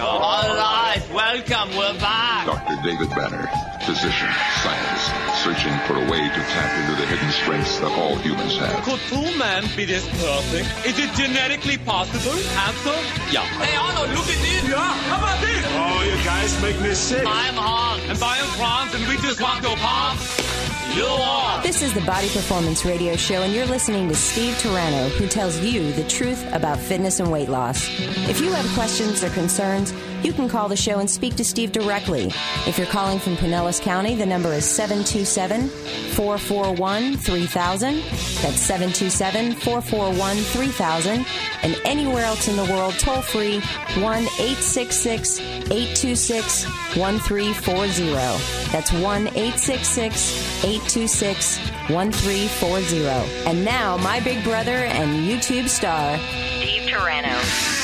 All right, welcome, we're back. Dr. David Banner, physician, scientist, searching for a way to tap into the hidden strengths that all humans have. Could two men be this perfect? Is it genetically possible? Answer? Yeah. Hey, Arnold, look at this. Yeah, how about this? Oh, you guys make me sick. I'm Hans, and I am Franz, and we just want to pump. This is the Body Performance Radio Show, and you're listening to Steve Turano, who tells you the truth about fitness and weight loss. If you have questions or concerns, you can call the show and speak to Steve directly. If you're calling from Pinellas County, the number is 727 441 3000. That's 727 441 3000. And anywhere else in the world, toll free 1 866 826 1340. That's 1 866 826 1340. And now, my big brother and YouTube star, Steve Turano.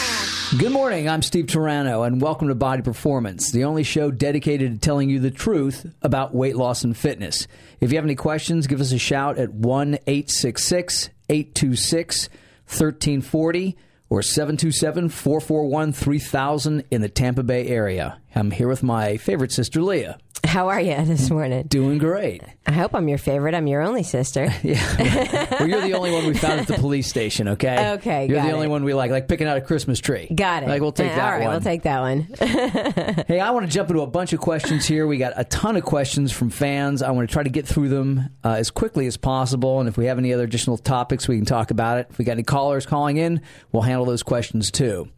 Good morning. I'm Steve Turano, and welcome to Body Performance, the only show dedicated to telling you the truth about weight loss and fitness. If you have any questions, give us a shout at 1 866 826 1340 or 727 441 3000 in the Tampa Bay area. I'm here with my favorite sister, Leah. How are you this morning? Doing great. I hope I'm your favorite. I'm your only sister. yeah. Well, you're the only one we found at the police station, okay? Okay, You're the only one we like, like picking out a Christmas tree. Got it. Like, we'll take that All right, one. we'll take that one. Hey, I want to jump into a bunch of questions here. We got a ton of questions from fans. I want to try to get through them uh, as quickly as possible. And if we have any other additional topics, we can talk about it. If we got any callers calling in, we'll handle those questions too.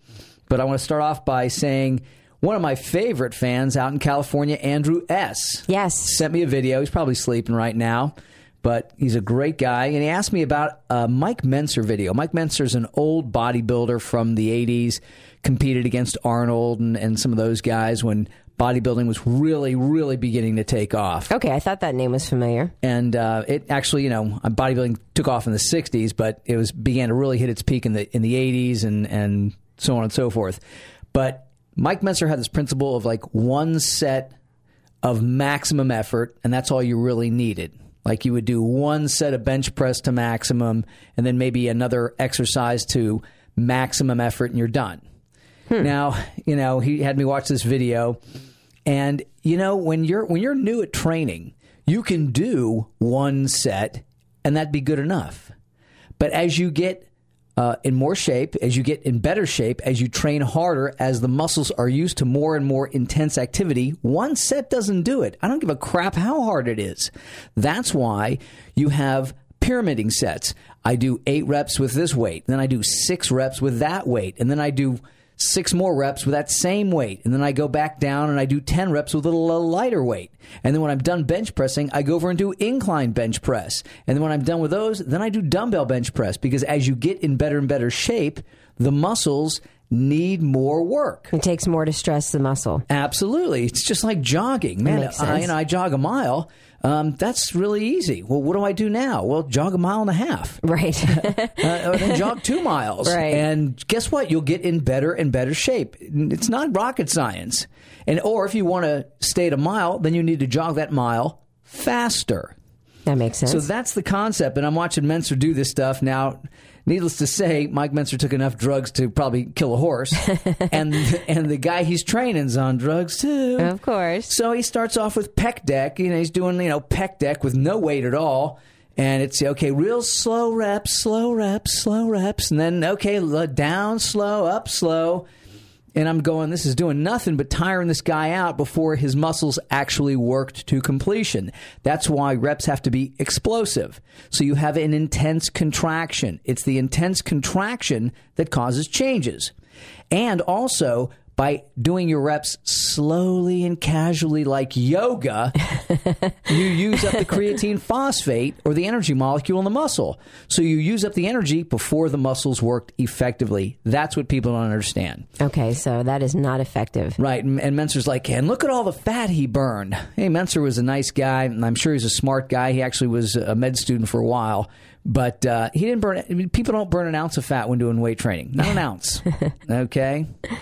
But I want to start off by saying one of my favorite fans out in California, Andrew S. Yes. Sent me a video. He's probably sleeping right now, but he's a great guy. And he asked me about a Mike Mentzer video. Mike Mentzer's an old bodybuilder from the 80s, competed against Arnold and, and some of those guys when bodybuilding was really, really beginning to take off. Okay, I thought that name was familiar. And uh, it actually, you know, bodybuilding took off in the '60s, but it was began to really hit its peak in the in the '80s and and so on and so forth. But Mike Mentzer had this principle of like one set of maximum effort, and that's all you really needed. Like you would do one set of bench press to maximum, and then maybe another exercise to maximum effort, and you're done. Hmm. Now, you know, he had me watch this video, and you know, when you're when you're new at training, you can do one set, and that'd be good enough. But as you get uh, in more shape, as you get in better shape, as you train harder, as the muscles are used to more and more intense activity, one set doesn't do it. I don't give a crap how hard it is. That's why you have pyramiding sets. I do eight reps with this weight, then I do six reps with that weight, and then I do six more reps with that same weight. And then I go back down and I do 10 reps with a little lighter weight. And then when I'm done bench pressing, I go over and do incline bench press. And then when I'm done with those, then I do dumbbell bench press because as you get in better and better shape, the muscles need more work. It takes more to stress the muscle. Absolutely. It's just like jogging. Man, I, know, I jog a mile. Um, that's really easy. Well, what do I do now? Well, jog a mile and a half. Right. uh, then jog two miles. Right. And guess what? You'll get in better and better shape. It's not rocket science. And or if you want to stay at a mile, then you need to jog that mile faster. That makes sense. So that's the concept. And I'm watching Mentzer do this stuff now. Needless to say, Mike Mentzer took enough drugs to probably kill a horse, and and the guy he's training's on drugs too. of course. So he starts off with pec deck. You know, he's doing you know pec deck with no weight at all, and it's okay, real slow reps, slow reps, slow reps, and then okay, down slow, up slow. And I'm going, this is doing nothing but tiring this guy out before his muscles actually worked to completion. That's why reps have to be explosive. So you have an intense contraction. It's the intense contraction that causes changes. And also, by doing your reps slowly and casually like yoga, you use up the creatine phosphate or the energy molecule in the muscle. So you use up the energy before the muscles worked effectively. That's what people don't understand. Okay, so that is not effective. Right. And, and Mentzer's like, and look at all the fat he burned. Hey, Mentzer was a nice guy, and I'm sure he's a smart guy. He actually was a med student for a while. But uh, he didn't burn. I mean, people don't burn an ounce of fat when doing weight training. Not an ounce. Okay.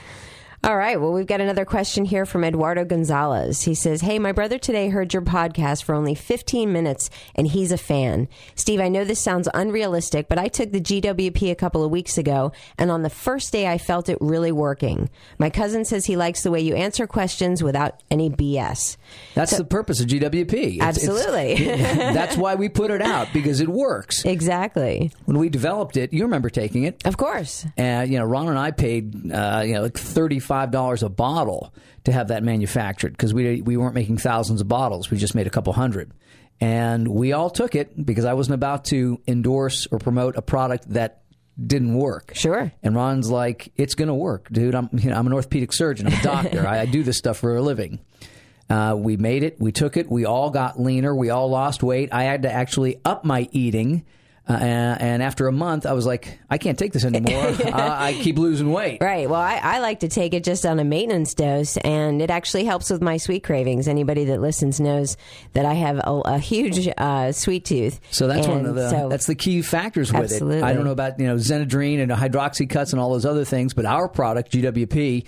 All right. Well, we've got another question here from Eduardo Gonzalez. He says, Hey, my brother today heard your podcast for only 15 minutes and he's a fan. Steve, I know this sounds unrealistic, but I took the GWP a couple of weeks ago and on the first day I felt it really working. My cousin says he likes the way you answer questions without any BS. That's the purpose of GWP. It's- it's- Absolutely. that's why we put it out because it works. Exactly. When we developed it, you remember taking it. Of course. And you know, Ron and I paid uh, you know like thirty five dollars a bottle to have that manufactured because we we weren't making thousands of bottles. We just made a couple hundred, and we all took it because I wasn't about to endorse or promote a product that didn't work. Sure. And Ron's like, "It's going to work, dude. I'm you know I'm an orthopedic surgeon. I'm a doctor. I, I do this stuff for a living." Uh, we made it. We took it. We all got leaner. We all lost weight. I had to actually up my eating. Uh, and, and after a month, I was like, I can't take this anymore. I, I keep losing weight. Right. Well, I, I like to take it just on a maintenance dose, and it actually helps with my sweet cravings. Anybody that listens knows that I have a, a huge uh, sweet tooth. So that's one of the so- that's the key factors with Absolutely. it. I don't know about you know Xenadrine and hydroxycuts and all those other things, but our product GWP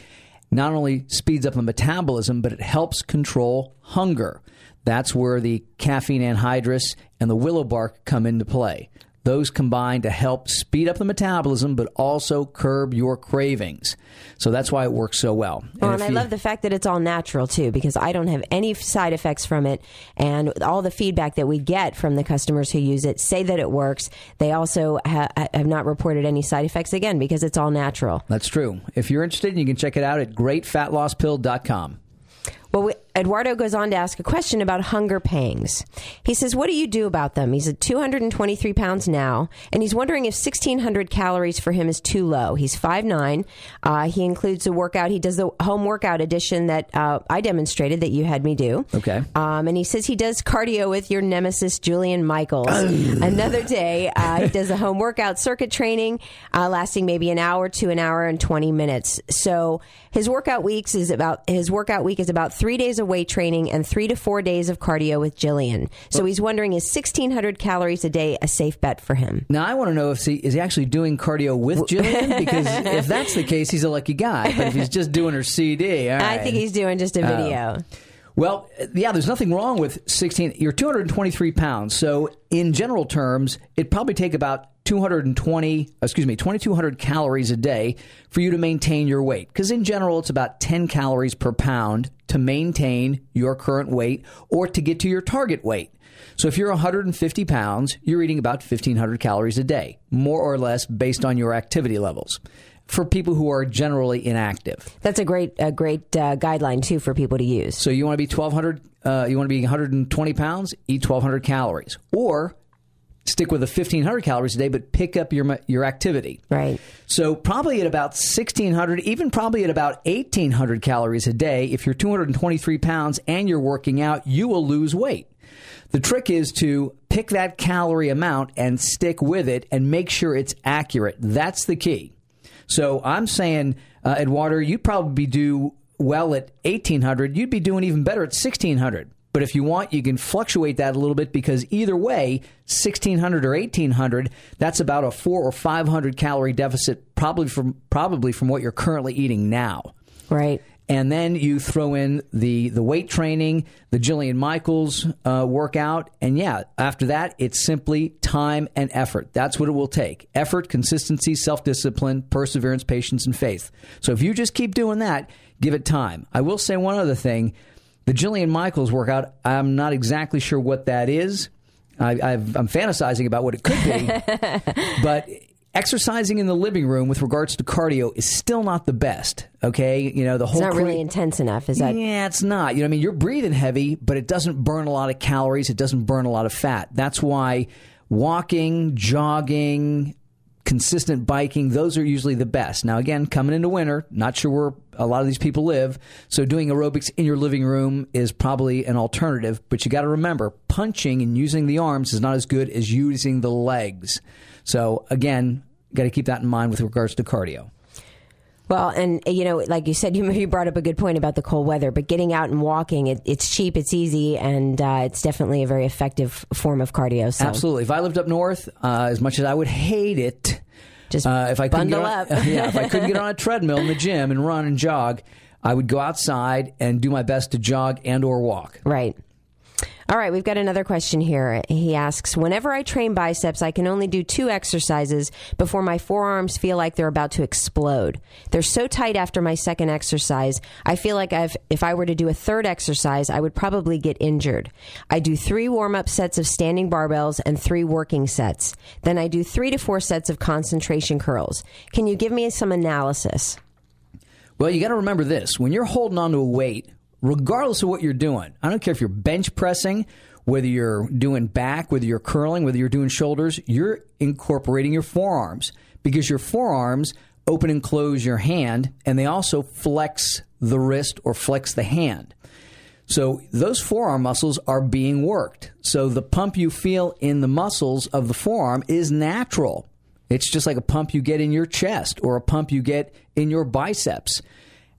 not only speeds up the metabolism, but it helps control hunger. That's where the caffeine anhydrous and the willow bark come into play. Those combine to help speed up the metabolism, but also curb your cravings. So that's why it works so well. Oh, and if I you- love the fact that it's all natural too, because I don't have any side effects from it, and all the feedback that we get from the customers who use it say that it works. They also ha- have not reported any side effects again because it's all natural. That's true. If you're interested, you can check it out at greatfatlosspill.com. Well, we, Eduardo goes on to ask a question about hunger pangs. He says, What do you do about them? He's at 223 pounds now, and he's wondering if 1,600 calories for him is too low. He's 5'9. Uh, he includes a workout. He does the home workout edition that uh, I demonstrated that you had me do. Okay. Um, and he says he does cardio with your nemesis, Jillian Michaels. Another day, uh, he does a home workout circuit training uh, lasting maybe an hour to an hour and 20 minutes. So his workout weeks is about, his workout week is about three days of weight training and three to four days of cardio with Jillian. So he's wondering, is 1,600 calories a day a safe bet for him? Now I want to know if he is he actually doing cardio with Jillian because if that's the case, he's a lucky guy. But if he's just doing her CD, all I think he's doing just a oh. video. Well, yeah. There's nothing wrong with 16. You're 223 pounds, so in general terms, it'd probably take about 220, excuse me, 2,200 calories a day for you to maintain your weight. Because in general, it's about 10 calories per pound to maintain your current weight or to get to your target weight. So if you're 150 pounds, you're eating about 1,500 calories a day, more or less based on your activity levels. For people who are generally inactive, That's a great, a great uh, guideline too for people to use. so you want to be 1,200, uh, you want to be 120 pounds, eat 1,200 calories, or stick with the 1,500 calories a day, but pick up your your activity. Right. So probably at about 1,600, even probably at about 1,800 calories a day, if you're 223 pounds and you're working out, you will lose weight. The trick is to pick that calorie amount and stick with it and make sure it's accurate. That's the key. So I'm saying, uh, Eduardo, you'd probably do well at 1800. You'd be doing even better at 1600. But if you want, you can fluctuate that a little bit because either way, 1600 or 1800, that's about a four or 500 calorie deficit, probably from probably from what you're currently eating now Right. And then you throw in the the weight training, the Jillian Michaels uh, workout, and yeah, after that, it's simply time and effort. That's what it will take: effort, consistency, self discipline, perseverance, patience, and faith. So if you just keep doing that, give it time. I will say one other thing: the Jillian Michaels workout. I'm not exactly sure what that is. I, I've, I'm fantasizing about what it could be, but exercising in the living room with regards to cardio is still not the best. Okay, you know the whole. It's not cre- really intense enough, is that? yeah, it's not. You know, I mean, you're breathing heavy, but it doesn't burn a lot of calories. It doesn't burn a lot of fat. That's why walking, jogging, consistent biking, those are usually the best. Now, again, coming into winter, not sure where a lot of these people live. So doing aerobics in your living room is probably an alternative, but you got to remember punching and using the arms is not as good as using the legs. So again, got to keep that in mind with regards to cardio. Well, and you know, like you said, you, you brought up a good point about the cold weather. But getting out and walking, it, it's cheap, it's easy, and uh, it's definitely a very effective form of cardio. So. Absolutely. If I lived up north, uh, as much as I would hate it, Just Uh, if I bundle on, up. yeah, if I couldn't get on a treadmill in the gym and run and jog, I would go outside and do my best to jog and or walk. Right. All right, we've got another question here. He asks Whenever I train biceps, I can only do two exercises before my forearms feel like they're about to explode. They're so tight after my second exercise, I feel like I've, if I were to do a third exercise, I would probably get injured. I do three warm up sets of standing barbells and three working sets. Then I do three to four sets of concentration curls. Can you give me some analysis? Well, you got to remember this: when you're holding onto a weight, regardless of what you're doing, I don't care if you're bench pressing, whether you're doing back, whether you're curling, whether you're doing shoulders, you're incorporating your forearms because your forearms open and close your hand, and they also flex the wrist or flex the hand. So those forearm muscles are being worked. So the pump you feel in the muscles of the forearm is natural. It's just like a pump you get in your chest or a pump you get in your biceps.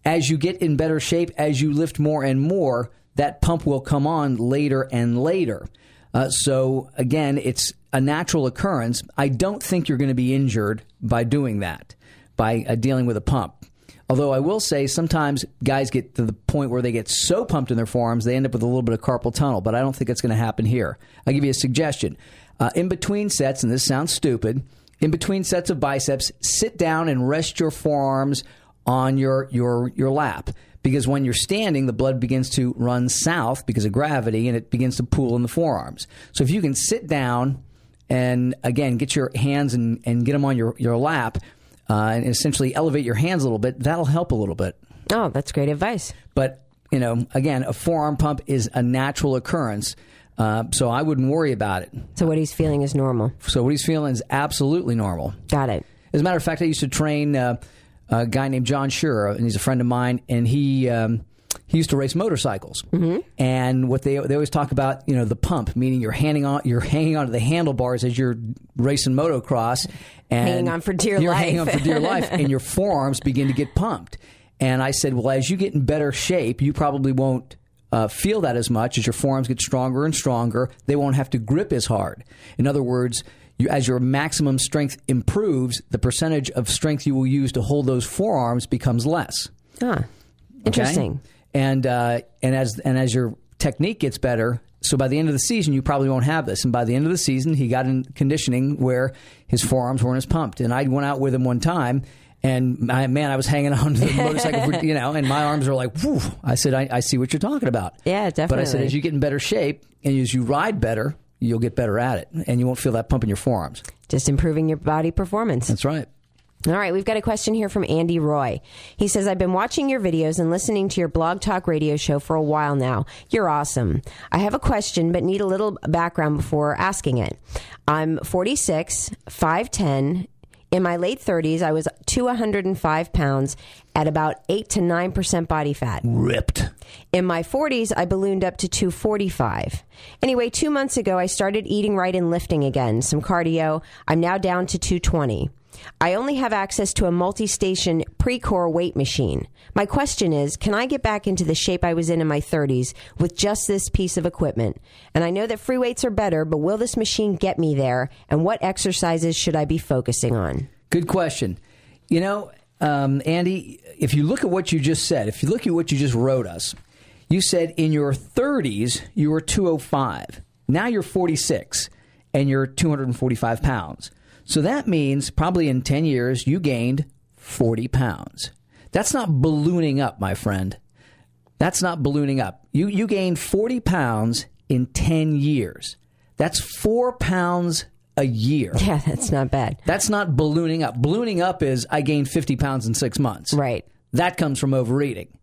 As you get in better shape, as you lift more and more, that pump will come on later and later. Uh, so again, it's a natural occurrence. I don't think you're going to be injured by doing that, by uh, dealing with a pump. Although I will say sometimes guys get to the point where they get so pumped in their forearms they end up with a little bit of carpal tunnel, but I don't think it's going to happen here. I'll give you a suggestion. Uh, in between sets, and this sounds stupid, in between sets of biceps, sit down and rest your forearms on your, your, your lap. Because when you're standing, the blood begins to run south because of gravity and it begins to pool in the forearms. So if you can sit down and again get your hands and, and get them on your, your lap, uh, and essentially elevate your hands a little bit, that'll help a little bit. Oh, that's great advice. But, you know, again, a forearm pump is a natural occurrence. Uh, so I wouldn't worry about it. So, what he's feeling is normal. So what he's feeling is absolutely normal. Got it. As a matter of fact, I used to train uh, a guy named John Schurer, and he's a friend of mine, and he. Um, he used to race motorcycles, mm-hmm. and what they they always talk about, you know, the pump, meaning you're hanging on, you're hanging onto the handlebars as you're racing motocross, and Hanging on for dear you're life. hanging on for dear life, and your forearms begin to get pumped. And I said, well, as you get in better shape, you probably won't uh, feel that as much as your forearms get stronger and stronger. They won't have to grip as hard. In other words, you, as your maximum strength improves, the percentage of strength you will use to hold those forearms becomes less. Ah, Okay? interesting. And uh, and as and as your technique gets better, so by the end of the season, you probably won't have this. And by the end of the season, he got in conditioning where his forearms weren't as pumped. And I went out with him one time. And my, man, I was hanging on to the motorcycle, for, you know, and my arms are like, Whew. I said, I, I see what you're talking about. Yeah, definitely. But I said, as you get in better shape and as you ride better, you'll get better at it, and you won't feel that pump in your forearms. Just improving your body performance. That's right. All right, we've got a question here from Andy Roy. He says, I've been watching your videos and listening to your blog talk radio show for a while now. You're awesome. I have a question, but need a little background before asking it. I'm 46, 5'10. In my late 30s, I was 205 pounds at about 8 to 9% body fat. Ripped. In my 40s, I ballooned up to 245. Anyway, two months ago, I started eating right and lifting again, some cardio. I'm now down to 220. I only have access to a multi station Precor weight machine. My question is can I get back into the shape I was in in my 30s with just this piece of equipment? And I know that free weights are better, but will this machine get me there? And what exercises should I be focusing on? Good question. You know, um, Andy, if you look at what you just said, if you look at what you just wrote us, you said in your 30s you were 205. Now you're 46 and you're 245 pounds. So that means probably in 10 years you gained 40 pounds. That's not ballooning up, my friend. That's not ballooning up. You, you gained 40 pounds in 10 years. That's four pounds a year. Yeah, that's not bad. That's not ballooning up. Ballooning up is I gained 50 pounds in six months. Right. That comes from overeating.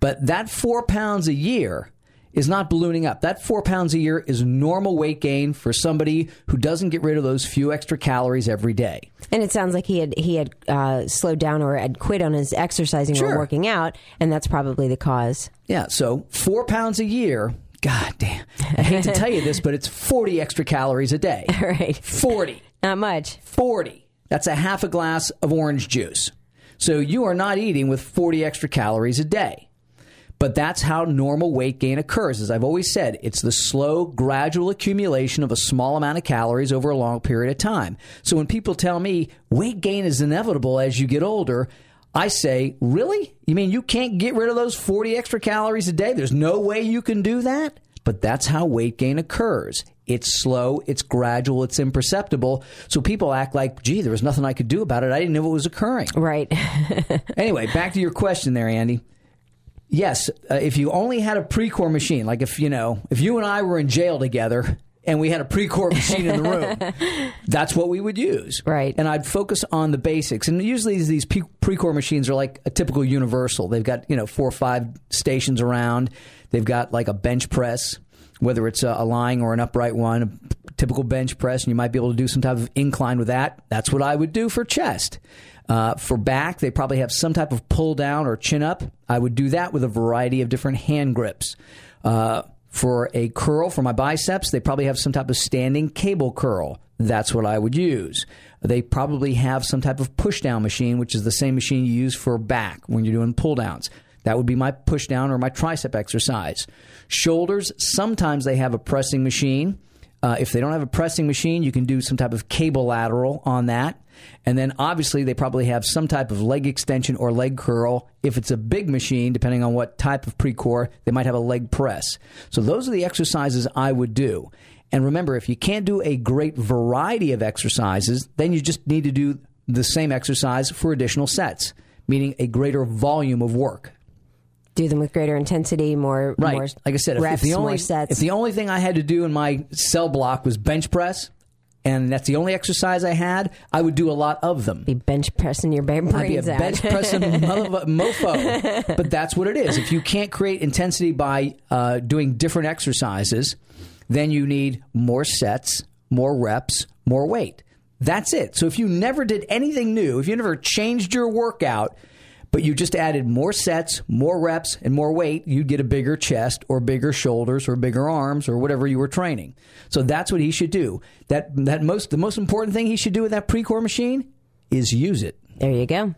But that four pounds a year is not ballooning up. That four pounds a year is normal weight gain for somebody who doesn't get rid of those few extra calories every day. And it sounds like he had he had uh, slowed down or had quit on his exercising Sure. or working out, and that's probably the cause. Yeah, so four pounds a year. God damn. I hate to tell you this, but it's 40 extra calories a day. right, 40. not much. 40. That's a half a glass of orange juice. So you are not eating with 40 extra calories a day. But that's how normal weight gain occurs. As I've always said, it's the slow, gradual accumulation of a small amount of calories over a long period of time. So when people tell me weight gain is inevitable as you get older, I say, really? You mean you can't get rid of those 40 extra calories a day? There's no way you can do that? But that's how weight gain occurs. It's slow, it's gradual, it's imperceptible. So people act like, gee, there was nothing I could do about it. I didn't know it was occurring. Right. anyway, back to your question there, Andy. Yes, uh, if you only had a Precor machine, like if you know, if you and I were in jail together and we had a Precor machine in the room, that's what we would use. Right. And I'd focus on the basics. And usually these Precor machines are like a typical universal. They've got, you know, four or five stations around. They've got like a bench press, whether it's a, lying or an upright one, a typical bench press, and you might be able to do some type of incline with that. That's what I would do for chest. Uh, for back, they probably have some type of pull down or chin up. I would do that with a variety of different hand grips. Uh, for a curl for my biceps, they probably have some type of standing cable curl. That's what I would use. They probably have some type of push down machine, which is the same machine you use for back when you're doing pull downs. That would be my push down or my tricep exercise. Shoulders, sometimes they have a pressing machine. Uh, if they don't have a pressing machine, you can do some type of cable lateral on that. And then obviously they probably have some type of leg extension or leg curl. If it's a big machine, depending on what type of Precor, they might have a leg press. So those are the exercises I would do. And remember, if you can't do a great variety of exercises, then you just need to do the same exercise for additional sets, meaning a greater volume of work do them with greater intensity, more right. More like I said, reps, if, the only sets. if the only thing I had to do in my cell block was bench press, and that's the only exercise I had, I would do a lot of them. Be bench pressing your brains I'd be a out. bench pressing mofo. But that's what it is. If you can't create intensity by uh, doing different exercises, then you need more sets, more reps, more weight. That's it. So if you never did anything new, if you never changed your workout, but you just added more sets, more reps, and more weight, you'd get a bigger chest or bigger shoulders or bigger arms or whatever you were training. So that's what he should do. That that most the most important thing he should do with that Precor machine is use it. There you go.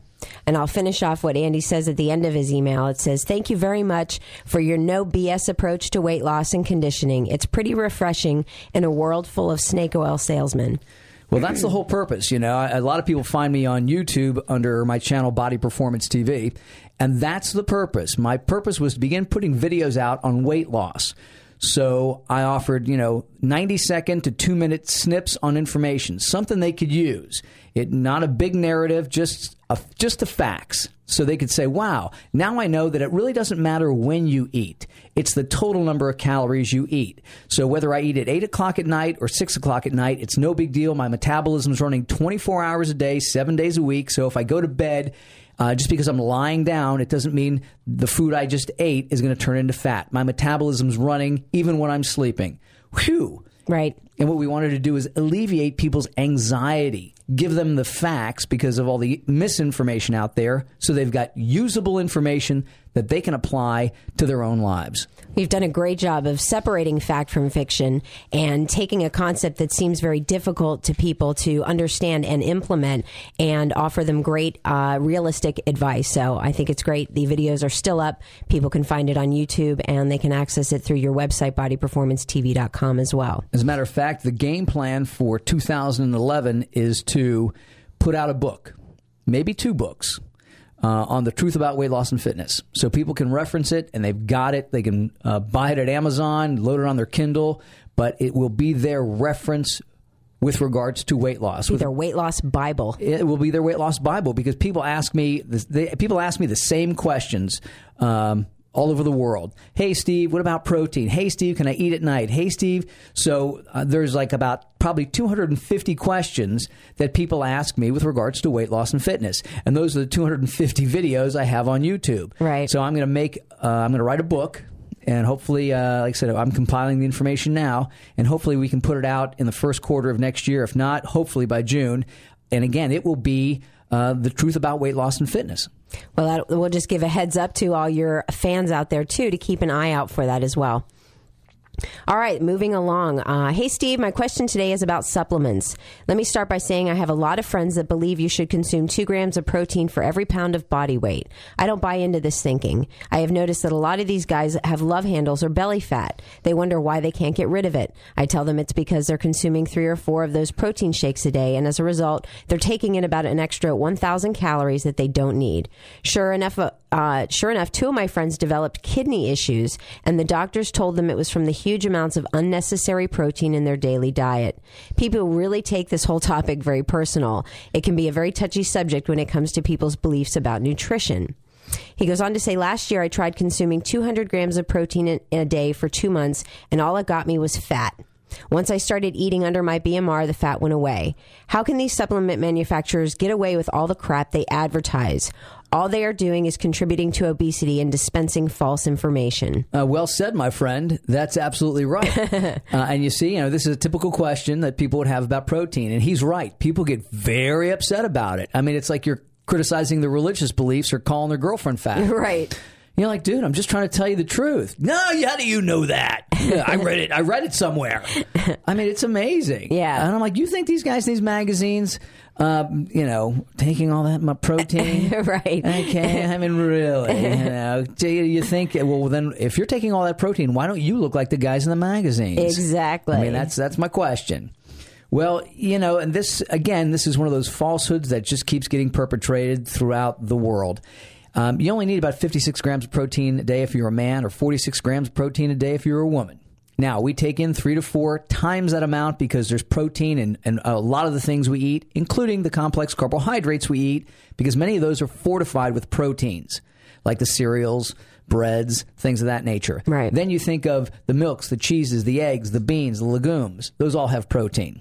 And I'll finish off what Andy says at the end of his email. It says, Thank you very much for your no BS approach to weight loss and conditioning. It's pretty refreshing in a world full of snake oil salesmen. Well, that's the whole purpose. You know, a lot of people find me on YouTube under my channel Body Performance TV, and that's the purpose. My purpose was to begin putting videos out on weight loss. So I offered, you know, 90 second to two minute snips on information, something they could use. It not a big narrative, just a, just the facts. So they could say, wow, now I know that it really doesn't matter when you eat. It's the total number of calories you eat. So whether I eat at 8 o'clock at night or 6 o'clock at night, it's no big deal. My metabolism is running 24 hours a day, seven days a week. So if I go to bed, uh, just because I'm lying down, it doesn't mean the food I just ate is going to turn into fat. My metabolism's running even when I'm sleeping. Whew. Right. And what we wanted to do is alleviate people's anxiety give them the facts because of all the misinformation out there so they've got usable information that they can apply to their own lives. We've done a great job of separating fact from fiction and taking a concept that seems very difficult to people to understand and implement and offer them great, uh, realistic advice. So I think it's great. The videos are still up. People can find it on YouTube and they can access it through your website, bodyperformancetv.com as well. As a matter of fact, the game plan for 2011 is to put out a book, maybe two books uh, on the truth about weight loss and fitness. So people can reference it and they've got it. They can uh, buy it at Amazon, load it on their Kindle, but it will be their reference with regards to weight loss. With their weight loss Bible. It will be their weight loss Bible because people ask me they, people ask me the same questions. Um, all over the world. Hey, Steve, what about protein? Hey, Steve, can I eat at night? Hey, Steve. So uh, there's like about probably 250 questions that people ask me with regards to weight loss and fitness. And those are the 250 videos I have on YouTube. Right. So I'm going to make, uh, I'm going to write a book. And hopefully, uh, like I said, I'm compiling the information now, and hopefully we can put it out in the first quarter of next year. If not, hopefully by June. And again, it will be uh, the truth about weight loss and fitness. Well, we'll just give a heads up to all your fans out there, too, to keep an eye out for that as well. All right, moving along. Uh, hey, Steve, my question today is about supplements. Let me start by saying I have a lot of friends that believe you should consume two grams of protein for every pound of body weight. I don't buy into this thinking. I have noticed that a lot of these guys have love handles or belly fat. They wonder why they can't get rid of it. I tell them it's because they're consuming three or four of those protein shakes a day, and as a result, they're taking in about an extra 1,000 calories that they don't need. Sure enough, uh, sure enough, two of my friends developed kidney issues, and the doctors told them it was from the huge amounts of unnecessary protein in their daily diet. People really take this whole topic very personal. It can be a very touchy subject when it comes to people's beliefs about nutrition. He goes on to say, Last year I tried consuming 200 grams of protein in, a day for two months, and all it got me was fat. Once I started eating under my BMR, the fat went away. How can these supplement manufacturers get away with all the crap they advertise? All they are doing is contributing to obesity and dispensing false information. Uh, well said, my friend. That's absolutely right. uh, and you see, you know, this is a typical question that people would have about protein, and he's right. People get very upset about it. I mean, it's like you're criticizing their religious beliefs or calling their girlfriend fat. Right. You're like, dude, I'm just trying to tell you the truth. No, how do you know that? Yeah, I read it. I read it somewhere. I mean, it's amazing. Yeah. And I'm like, you think these guys in these magazines, um, you know, taking all that my protein? right. Okay. I mean, really, you know, do you, you think? Well, then, if you're taking all that protein, why don't you look like the guys in the magazines? Exactly. I mean, that's that's my question. Well, you know, and this again, this is one of those falsehoods that just keeps getting perpetrated throughout the world. Um, you only need about 56 grams of protein a day if you're a man, or 46 grams of protein a day if you're a woman. Now, we take in three to four times that amount because there's protein and, in a lot of the things we eat, including the complex carbohydrates we eat, because many of those are fortified with proteins, like the cereals, breads, things of that nature. Right. Then you think of the milks, the cheeses, the eggs, the beans, the legumes. Those all have protein.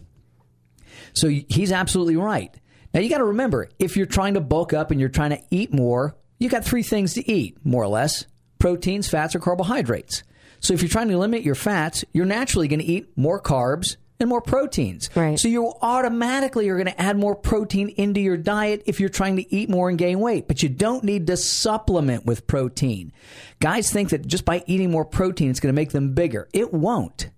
So he's absolutely right. Now you got to remember, if you're trying to bulk up and you're trying to eat more, you got three things to eat, more or less proteins, fats, or carbohydrates. So if you're trying to limit your fats, you're naturally going to eat more carbs and more proteins. Right. So you automatically are going to add more protein into your diet if you're trying to eat more and gain weight. But you don't need to supplement with protein. Guys think that just by eating more protein, it's going to make them bigger. It won't.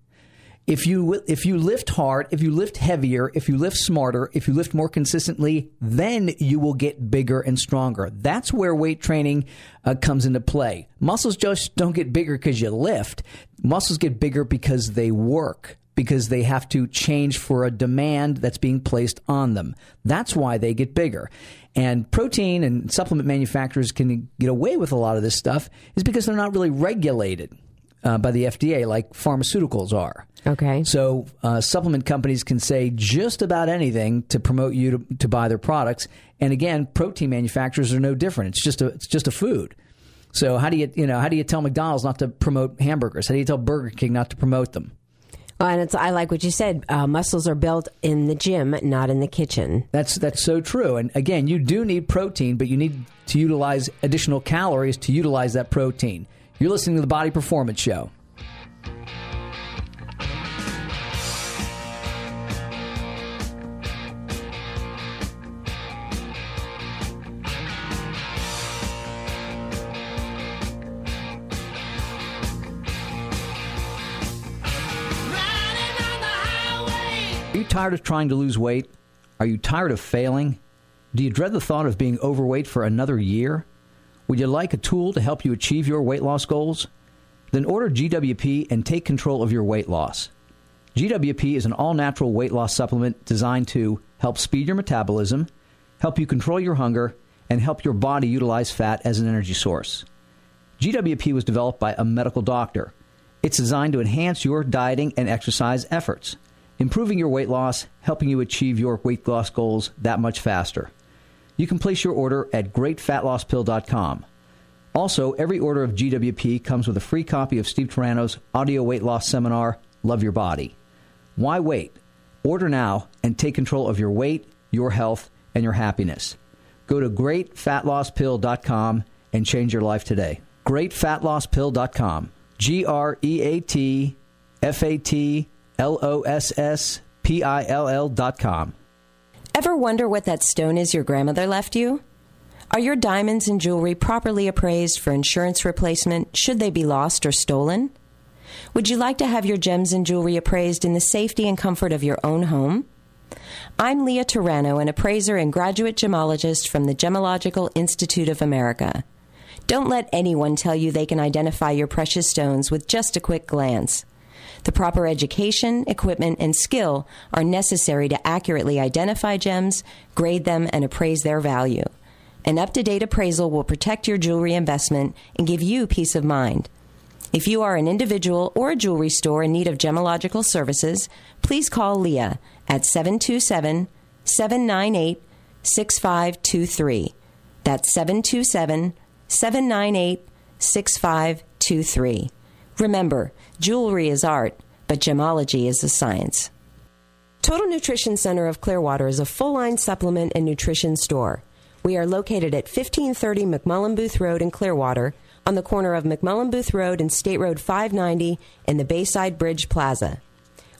If you if you lift hard, if you lift heavier, if you lift smarter, if you lift more consistently, then you will get bigger and stronger. That's where weight training uh, comes into play. Muscles just don't get bigger because you lift. Muscles get bigger because they work because they have to change for a demand that's being placed on them. That's why they get bigger. And protein and supplement manufacturers can get away with a lot of this stuff is because they're not really regulated uh, by the FDA like pharmaceuticals are. Okay. So uh, supplement companies can say just about anything to promote you to, to buy their products. And again, protein manufacturers are no different. It's just a it's just a food. So how do you you know how do you tell McDonald's not to promote hamburgers? How do you tell Burger King not to promote them? Well, and it's I like what you said. Uh, muscles are built in the gym, not in the kitchen. That's that's so true. And again, you do need protein, but you need to utilize additional calories to utilize that protein. You're listening to the Body Performance Show. Tired of trying to lose weight? Are you tired of failing? Do you dread the thought of being overweight for another year? Would you like a tool to help you achieve your weight loss goals? Then order GWP and take control of your weight loss. GWP is an all natural weight loss supplement designed to help speed your metabolism, help you control your hunger, and help your body utilize fat as an energy source. GWP was developed by a medical doctor. It's designed to enhance your dieting and exercise efforts, improving your weight loss, helping you achieve your weight loss goals that much faster. You can place your order at greatfatlosspill.com. Also, every order of GWP comes with a free copy of Steve Turano's audio weight loss seminar, Love Your Body. Why wait? Order now and take control of your weight, your health, and your happiness. Go to greatfatlosspill.com and change your life today. Greatfatlosspill.com. G R E A T F A T L O S S P I L com. Ever wonder what that stone is your grandmother left you? Are your diamonds and jewelry properly appraised for insurance replacement should they be lost or stolen? Would you like to have your gems and jewelry appraised in the safety and comfort of your own home? I'm Leah Turano, an appraiser and graduate gemologist from the Gemological Institute of America. Don't let anyone tell you they can identify your precious stones with just a quick glance. The proper education, equipment, and skill are necessary to accurately identify gems, grade them, and appraise their value. An up to date appraisal will protect your jewelry investment and give you peace of mind. If you are an individual or a jewelry store in need of gemological services, please call Leah at 727 798 6523. That's 727 798 6523. Remember, jewelry is art, but gemology is a science. Total Nutrition Center of Clearwater is a full line supplement and nutrition store. We are located at 1530 McMullen Booth Road in Clearwater, on the corner of McMullen Booth Road and State Road 590 in the Bayside Bridge Plaza.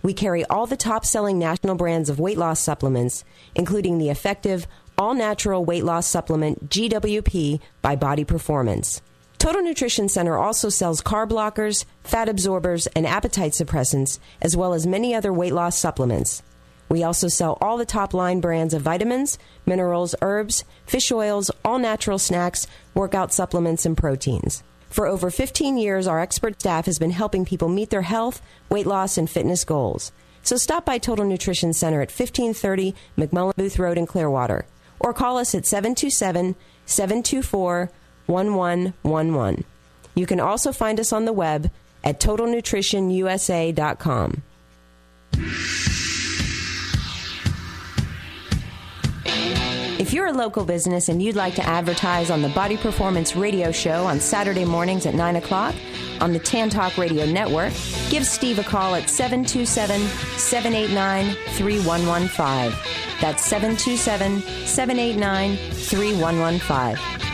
We carry all the top selling national brands of weight loss supplements, including the effective all natural weight loss supplement GWP by Body Performance. Total Nutrition Center also sells carb blockers, fat absorbers, and appetite suppressants, as well as many other weight loss supplements. We also sell all the top line brands of vitamins, minerals, herbs, fish oils, all natural snacks, workout supplements, and proteins. For over 15 years, our expert staff has been helping people meet their health, weight loss, and fitness goals. So stop by Total Nutrition Center at 1530 McMullen Booth Road in Clearwater or call us at 727 724 1111. You can also find us on the web at totalnutritionusa.com. If you're a local business and you'd like to advertise on the Body Performance Radio Show on Saturday mornings at 9 o'clock on the Tan Talk Radio Network, give Steve a call at 727 789 3115. That's 727 789 3115.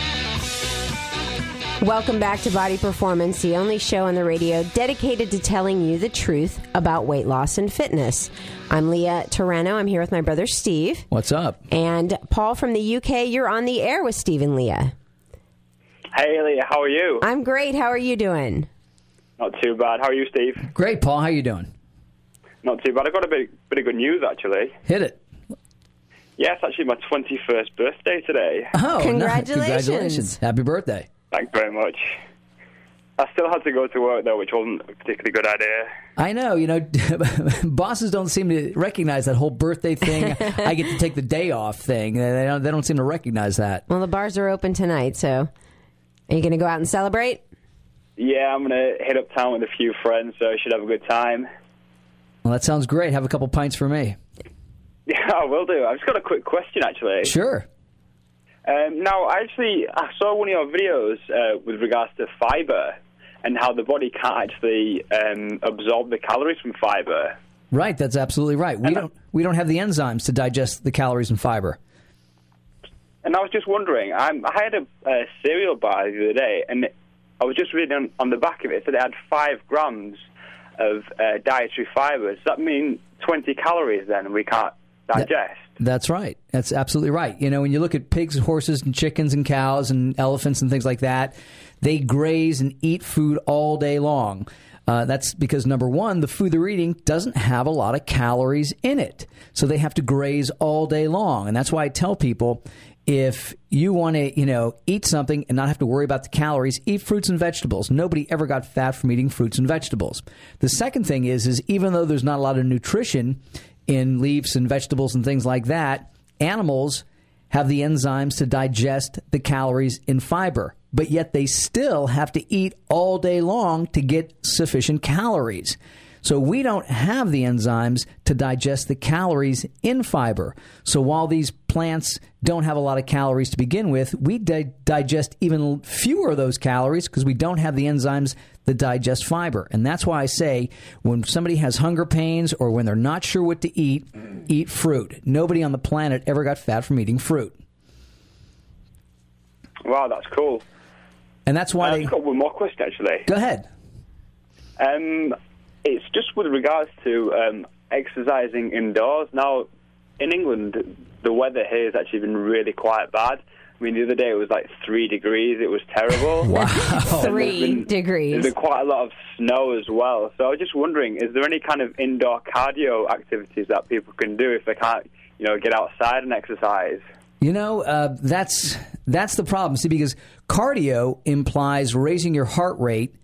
Welcome back to Body Performance, the only show on the radio dedicated to telling you the truth about weight loss and fitness. I'm Leah Turano. I'm here with my brother Steve. What's up? And Paul from the UK. You're on the air with Steve and Leah. Hey, Leah. How are you? I'm great. How are you doing? Not too bad. How are you, Steve? Great, Paul. How are you doing? Not too bad. I've got a bit, bit of good news, actually. Hit it. Yeah, it's actually my 21st birthday today. Oh, Congratulations. nice. Congratulations. Happy birthday. Thanks very much. I still had to go to work, though, which wasn't a particularly good idea. I know, you know, bosses don't seem to recognize that whole birthday thing. I get to take the day off thing. They don't, they don't seem to recognize that. Well, the bars are open tonight, so are you going to go out and celebrate? Yeah, I'm going to hit uptown with a few friends, so I should have a good time. Well, that sounds great. Have a couple pints for me. Yeah, I will do. I've just got a quick question, actually. Sure. Um, now, actually, I saw one of your videos uh, with regards to fiber and how the body can't actually um, absorb the calories from fiber. Right, that's absolutely right. We And- don't we don't have the enzymes to digest the calories and fiber. And I was just wondering, I'm, I had a, a cereal bar the other day, and I was just reading on, on the back of it, so they had five grams of uh, dietary fiber. Does that mean 20 calories then we can't digest? That's right. That's absolutely right. You know, when you look at pigs, horses, and chickens, and cows, and elephants, and things like that, they graze and eat food all day long. Uh, that's because number one, the food they're eating doesn't have a lot of calories in it, so they have to graze all day long, and that's why I tell people if you want to, you know, eat something and not have to worry about the calories, eat fruits and vegetables. Nobody ever got fat from eating fruits and vegetables. The second thing is, is even though there's not a lot of nutrition in leaves and vegetables and things like that, animals have the enzymes to digest the calories in fiber, but yet they still have to eat all day long to get sufficient calories. So we don't have the enzymes to digest the calories in fiber. So while these plants don't have a lot of calories to begin with, we di- digest even fewer of those calories because we don't have the enzymes that digest fiber. And that's why I say when somebody has hunger pains or when they're not sure what to eat, eat fruit. Nobody on the planet ever got fat from eating fruit. Wow, that's cool. And that's why I've got one more question, actually. Go ahead. Um, it's just with regards to um, exercising indoors. Now, in England, the weather here has actually been really quite bad. I mean, the other day it was like three degrees. It was terrible. Wow. Three There's been- degrees. There's been quite a lot of snow as well. So I was just wondering, is there any kind of indoor cardio activities that people can do if they can't, you know, get outside and exercise? You know, uh, that's that's the problem. See, because cardio implies raising your heart rate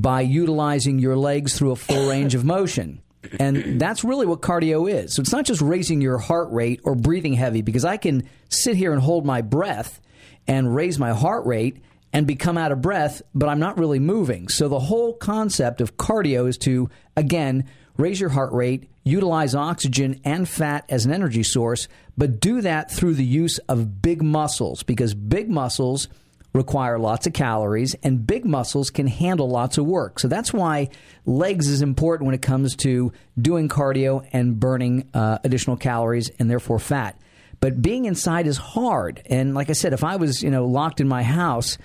by utilizing your legs through a full range of motion. And that's really what cardio is. So it's not just raising your heart rate or breathing heavy, because I can sit here and hold my breath and raise my heart rate and become out of breath, but I'm not really moving. So the whole concept of cardio is to, again, raise your heart rate, utilize oxygen and fat as an energy source, but do that through the use of big muscles because big muscles require lots of calories and big muscles can handle lots of work. So that's why legs is important when it comes to doing cardio and burning uh, additional calories and therefore fat. But being inside is hard. And like I said, if I was, you know, locked in my house,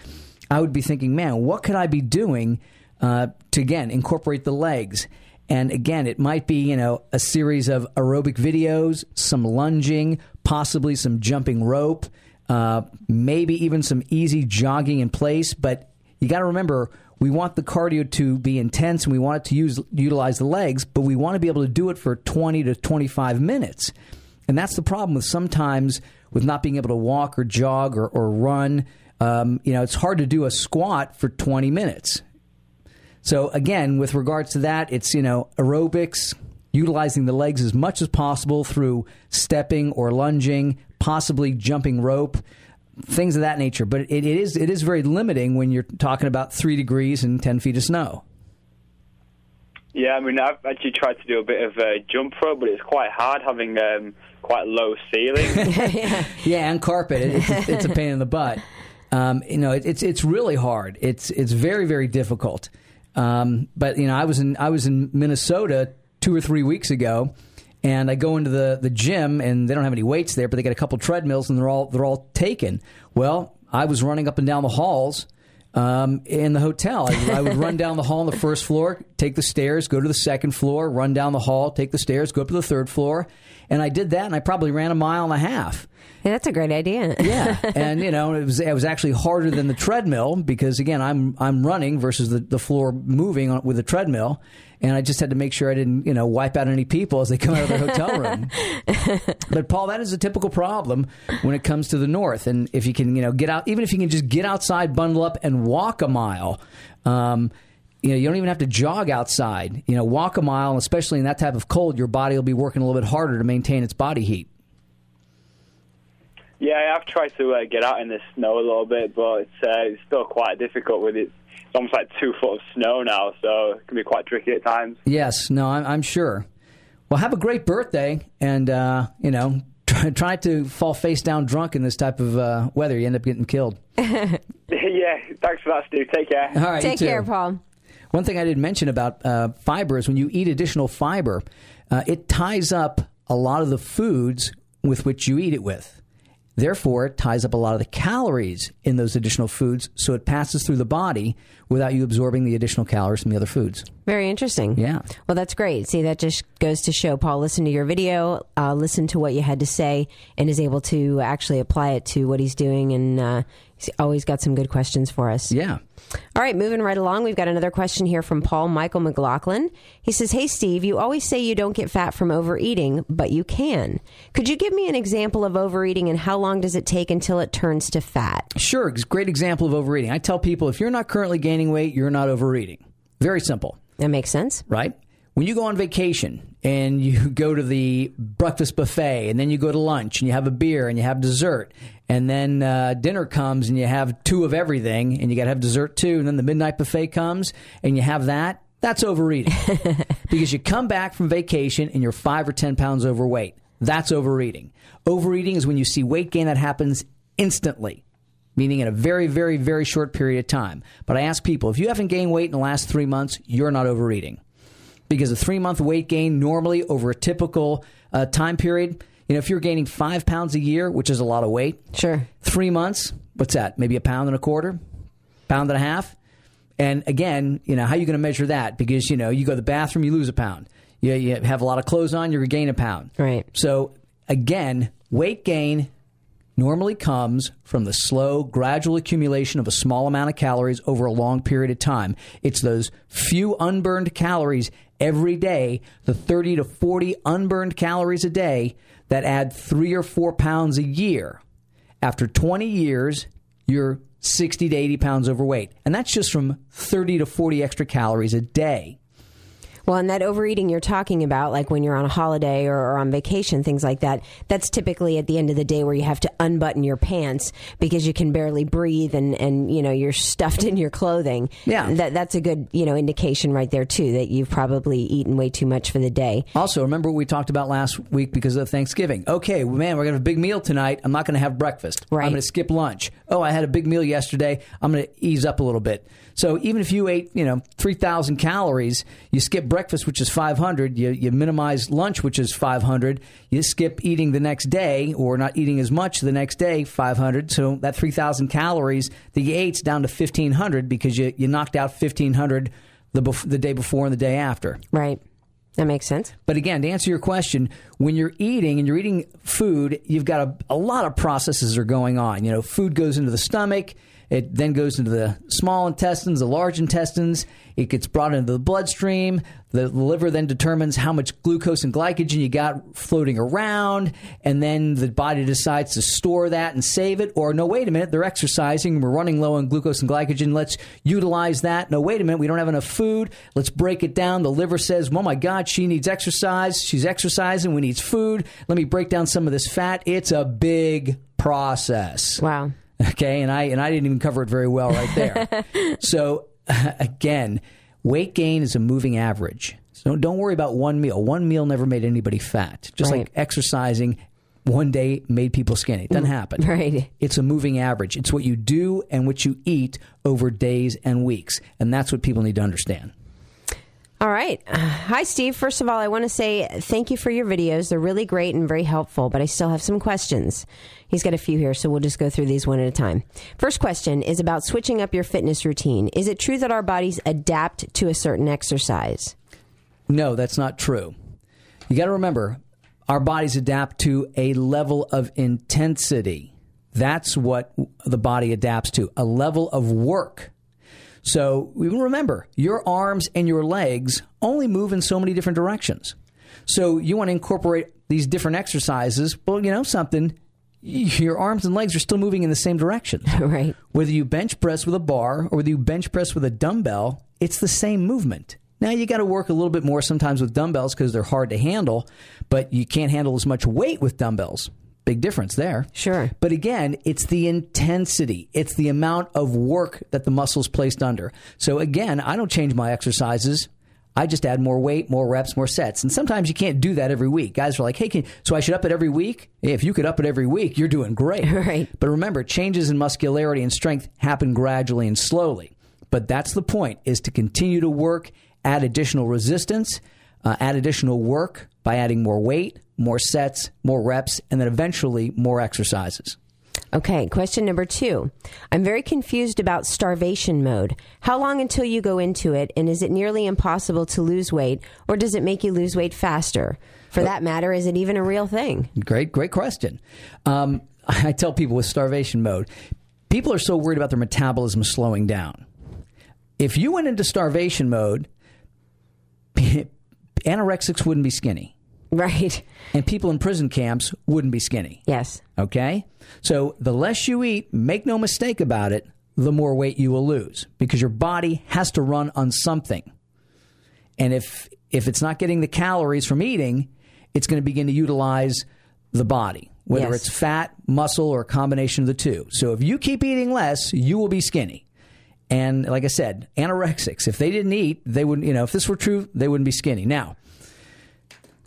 I would be thinking, man, what could I be doing uh, to again incorporate the legs? And again, it might be, you know, a series of aerobic videos, some lunging, possibly some jumping rope, uh, maybe even some easy jogging in place. But you got to remember, we want the cardio to be intense and we want it to use utilize the legs, but we want to be able to do it for 20 to 25 minutes. And that's the problem with sometimes with not being able to walk or jog or, or run. Um, you know, it's hard to do a squat for 20 minutes. So again, with regards to that, it's you know aerobics, utilizing the legs as much as possible through stepping or lunging, possibly jumping rope, things of that nature. But it, it is it is very limiting when you're talking about three degrees and 10 feet of snow. Yeah, I mean, I've actually tried to do a bit of uh, jump rope, but it's quite hard having um, quite low ceiling. Yeah, and carpet. It, it's, it's a pain in the butt. Um, you know, it, it's it's really hard. It's it's very very difficult. Um, but you know, I was in I was in Minnesota two or three weeks ago, and I go into the, the gym and they don't have any weights there, but they got a couple treadmills and they're all they're all taken. Well, I was running up and down the halls um, in the hotel. I, I would run down the hall on the first floor, take the stairs, go to the second floor, run down the hall, take the stairs, go up to the third floor, and I did that, and I probably ran a mile and a half. Yeah, that's a great idea. Yeah, and you know it was it was actually harder than the treadmill because again I'm I'm running versus the, the floor moving on, with the treadmill, and I just had to make sure I didn't you know wipe out any people as they come out of their hotel room. but Paul, that is a typical problem when it comes to the north, and if you can you know get out, even if you can just get outside, bundle up, and walk a mile. Um, you know, you don't even have to jog outside. You know, walk a mile, and especially in that type of cold, your body will be working a little bit harder to maintain its body heat. Yeah, I've tried to uh, get out in the snow a little bit, but it's, uh, it's still quite difficult with it. It's almost like two foot of snow now, so it can be quite tricky at times. Yes, no, I'm, I'm sure. Well, have a great birthday, and uh, you know, try, try to fall face down drunk in this type of uh, weather. You end up getting killed. yeah, thanks for that, Stu. Take care. All right, Take you too. care, Paul. One thing I didn't mention about uh, fiber is when you eat additional fiber, uh, it ties up a lot of the foods with which you eat it with. Therefore, it ties up a lot of the calories in those additional foods, so it passes through the body without you absorbing the additional calories from the other foods. Very interesting. Yeah. Well, that's great. See, that just goes to show Paul listened to your video, uh, listened to what you had to say, and is able to actually apply it to what he's doing. And uh, he's always got some good questions for us. Yeah. All right, moving right along. We've got another question here from Paul Michael McLaughlin. He says, Hey, Steve, you always say you don't get fat from overeating, but you can. Could you give me an example of overeating and how long does it take until it turns to fat? Sure, great example of overeating. I tell people if you're not currently gaining weight, you're not overeating. Very simple, That makes sense. right? When you go on vacation and you go to the breakfast buffet and then you go to lunch and you have a beer and you have dessert and then uh, dinner comes and you have two of everything and you got to have dessert too and then the midnight buffet comes and you have that, that's overeating. because you come back from vacation and you're five or 10 pounds overweight. That's overeating. Overeating is when you see weight gain that happens instantly meaning in a very, very, very short period of time. But I ask people if you haven't gained weight in the last three months, you're not overeating. Because a three month weight gain, normally over a typical uh, time period, you know, if you're gaining five pounds a year, which is a lot of weight, Sure. three months, what's that? Maybe a pound and a quarter, pound and a half. And again, you know, how are you going to measure that? Because, you know, you go to the bathroom, you lose a pound. You, you have a lot of clothes on, you're going gain a pound. Right. So again, weight gain normally comes from the slow, gradual accumulation of a small amount of calories over a long period of time. It's those few unburned calories every day, the 30 to 40 unburned calories a day, that add three or four pounds a year. After 20 years, you're 60 to 80 pounds overweight. And that's just from 30 to 40 extra calories a day. Well, and that overeating you're talking about, like when you're on a holiday or, or, on vacation, things like that, that's typically at the end of the day where you have to unbutton your pants because you can barely breathe and, and you know, you're stuffed in your clothing. Yeah. That, that's a good, you know, indication right there, too, that you've probably eaten way too much for the day. Also, remember what we talked about last week because of Thanksgiving. Okay, man, we're going to have a big meal tonight. I'm not going to have breakfast. Right. I'm going to skip lunch. Oh, I had a big meal yesterday. I'm going to ease up a little bit. So even if you ate, you know, 3,000 calories, you skip breakfast, which is 500, you, you minimize lunch, which is 500, you skip eating the next day or not eating as much the next day, 500. So that 3,000 calories that you ate's down to 1,500 because you, you knocked out 1,500 the, bef- the day before and the day after. Right. That makes sense. But again, to answer your question, when you're eating and you're eating food, you've got a, a lot of processes are going on. You know, food goes into the stomach it then goes into the small intestines, the large intestines. It gets brought into the bloodstream. The liver then determines how much glucose and glycogen you got floating around. And then the body decides to store that and save it. Or, no, wait a minute, they're exercising. We're running low on glucose and glycogen. Let's utilize that. No, wait a minute, we don't have enough food. Let's break it down. The liver says, oh my God, she needs exercise. She's exercising. We need food. Let me break down some of this fat. It's a big process. Wow. Okay, and I and I didn't even cover it very well right there. so again, weight gain is a moving average. So don't worry about one meal. One meal never made anybody fat. Just Right. like exercising one day made people skinny. It doesn't mm-hmm. happen. Right. It's a moving average. It's what you do and what you eat over days and weeks. And that's what people need to understand. All right. Hi, Steve. First of all, I want to say thank you for your videos. They're really great and very helpful, but I still have some questions. He's got a few here, so we'll just go through these one at a time. First question is about switching up your fitness routine. Is it true that our bodies adapt to a certain exercise? No, that's not true. You got to remember, our bodies adapt to a level of intensity. That's what the body adapts to, a level of work. So remember, your arms and your legs only move in so many different directions. So you want to incorporate these different exercises. Well, you know something, your arms and legs are still moving in the same direction. right. Whether you bench press with a bar or whether you bench press with a dumbbell, it's the same movement. Now you got to work a little bit more sometimes with dumbbells because they're hard to handle, but you can't handle as much weight with dumbbells. Big difference there. Sure. But again, it's the intensity. It's the amount of work that the muscle's placed under. So again, I don't change my exercises. I just add more weight, more reps, more sets. And sometimes you can't do that every week. Guys are like, hey, can, so I should up it every week? If you could up it every week, you're doing great. Right. But remember, changes in muscularity and strength happen gradually and slowly. But that's the point, is to continue to work, add additional resistance, uh, add additional work by adding more weight, more sets, more reps, and then eventually more exercises. Okay, question number two. I'm very confused about starvation mode. How long until you go into it, and is it nearly impossible to lose weight, or does it make you lose weight faster? For that matter, is it even a real thing? Great, great question. Um, I tell people with starvation mode, people are so worried about their metabolism slowing down. If you went into starvation mode, anorexics wouldn't be skinny, Right. and people in prison camps wouldn't be skinny. Yes. Okay? So the less you eat, make no mistake about it, the more weight you will lose because your body has to run on something. And if if it's not getting the calories from eating, it's going to begin to utilize the body, whether Yes. it's fat, muscle, or a combination of the two. So if you keep eating less, you will be skinny. And like I said, anorexics, if they didn't eat, they wouldn't, you know, if this were true, they wouldn't be skinny. Now,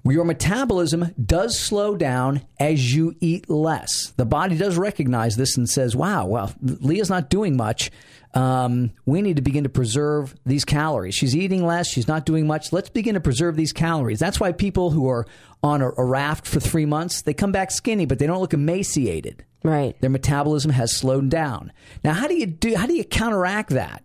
your metabolism does slow down as you eat less. The body does recognize this and says, wow, well, Leah's not doing much. Um, we need to begin to preserve these calories. She's eating less. She's not doing much. Let's begin to preserve these calories. That's why people who are on a, a raft for three months, they come back skinny, but they don't look emaciated. Right. Their metabolism has slowed down. Now, how do you do? How do you counteract that?